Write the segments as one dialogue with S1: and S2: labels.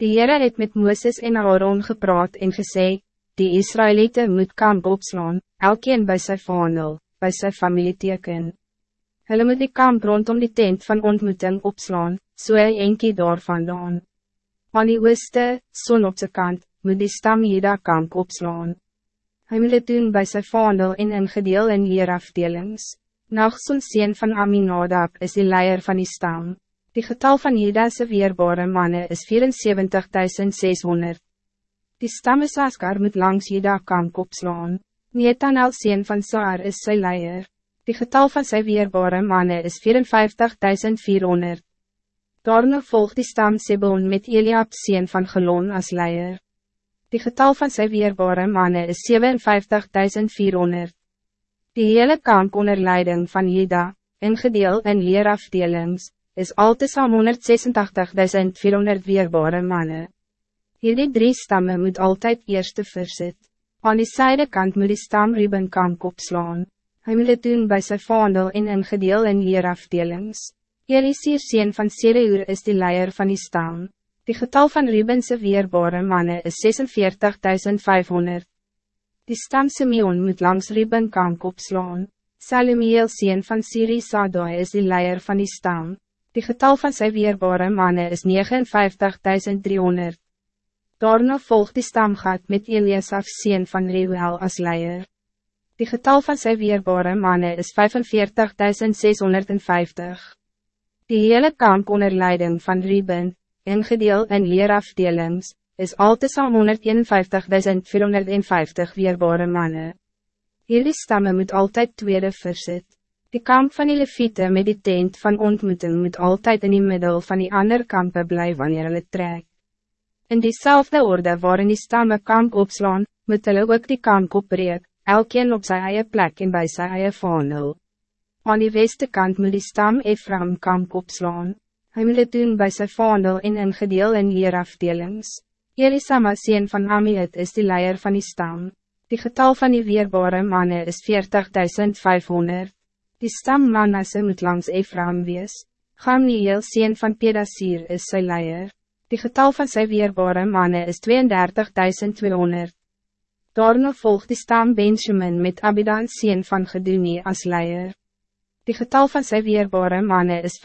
S1: Die Heere het met Mooses en Aaron gepraat en gesê, die Israëlieten moet kamp opslaan, elkeen bij zijn vaandel, bij zijn familieteken. Hulle moet die kamp rondom die tent van ontmoeting opslaan, so hy enkie daar vandaan. Aan die ooste, son op zijn kant, moet die stam Jeda kamp opslaan. Hij moet het doen bij zijn vaandel en in gedeel in leerafdelings. Nachson sien van Aminadab is die leier van die stam. Die getal van Jeda'se weerbare mannen is 74.600. Die stam is Askar moet langs Jeda kamp opslaan. Netanel sien van Saar is sy leier. Die getal van zijn weerbare mannen is 54.400. Daarna volgt die stam Sebon met Eliab sien van Gelon als leier. Die getal van zijn weerbare mannen is 57.400. Die hele kamp onder leiding van Jeda, ingedeel in leerafdelings, is al te 186.400 weerbare mannen. Hierdie drie stammen moet altijd eerste versit. Aan die zijdekant moet die stam Rubenkamp opslaan. Hij moet het doen bij zijn vaandel en ingedeel in leerafdelings. Elisir sien van Sereur is die leier van die stam. Die getal van Rubense weerbare mannen is 46.500. Die stam Simeon moet langs Rubenkamp opslaan. Salumiel sien van Siri Sadoi is die leier van die stam. Die getal van zijn weerbare mannen is 59.300. Daarna volgt die stamgat met Eliasaf sien van Reuel als leier. Die getal van zijn weerbare mannen is 45.650. Die hele kamp onder leiding van Ruben, ingedeel in leerafdelings, is al te 151.450 weerbare mannen. Hierdie stammen moet altijd tweede versit. Die kamp van die leviete met die tent van ontmoeting moet altijd in die middel van die ander kampen blijven wanneer hulle trek. In diezelfde orde waarin die stammen kamp opslaan, moet hulle ook die kamp opbreek, elkeen op zijn eie plek en bij zijn eie vaandel. Aan die weste kant moet die stam Ephraim kamp opslaan. Hij moet het doen bij zijn vaandel en in gedeel in leerafdelings. Elisama sien van Amiet is die leier van die stam. Die getal van die weerbare mannen is 40.500. Die stam Manasse moet langs Ephraim wees. Gamniel sien van Pedasir is sy leier. Die getal van zijn weerbare mannen is 32.200. Daarna volgt die stam Benjamin met Abidan sien van Geduni als leier. Die getal van zijn weerbare mannen is 35.400.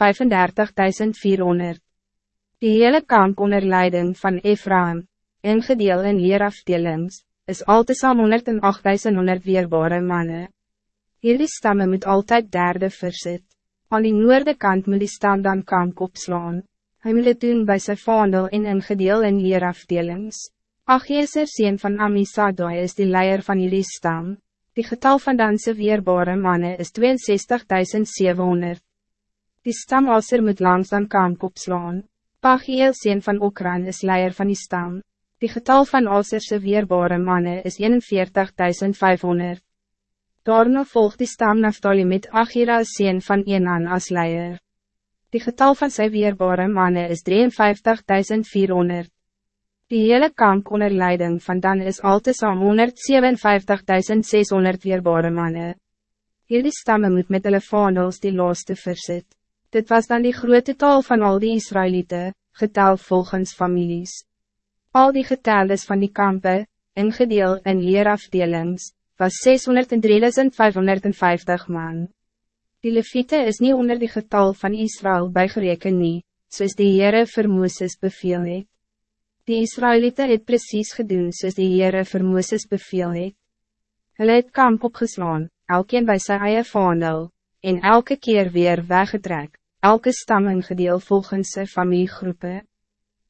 S1: Die hele kamp onder leiding van Ephraim, ingedeel in leerafdelings, is al te 108.100 weerbare mannen. Hierdie stammen moet altijd derde versit. Aan die noorde kant moet die stam dan kamp opslaan. Hij moet het doen bij zijn vaandel en ingedeel in leerafdelings. Achieser sien van Amisadoi is die leier van hierdie stam. Die getal van danse weerbare mannen is 62.700. Die stamalser moet langs dan kamp opslaan. Pagiel sien van Okran is leier van die stam. Die getal van alserse weerbare mannen is 41.500. Daarna volgt die stam Naftali met Achira sien van Enan als leier. Die getal van zijn weerbare mannen is 53.400. Die hele kamp onder leiding van dan is al te 157.600 weerbare mannen. Hierdie stammen moet met hulle vaandels die laaste versit. Dit was dan die grote taal van al die Israëlieten, getal volgens families. Al die getalles van die kampen, ingedeel in leerafdelings, was 603.550 man. Die leviete is niet onder die getal van Israël bijgereken nie, soos die Heere vir Mooses beveel het. Die Israëlieten het precies gedaan soos die Heere vir Mooses beveel het. Hulle het kamp opgeslaan, elkeen bij sy eie vaandel, en elke keer weer weggetrek, elke stam in gedeel volgens sy familiegroepen.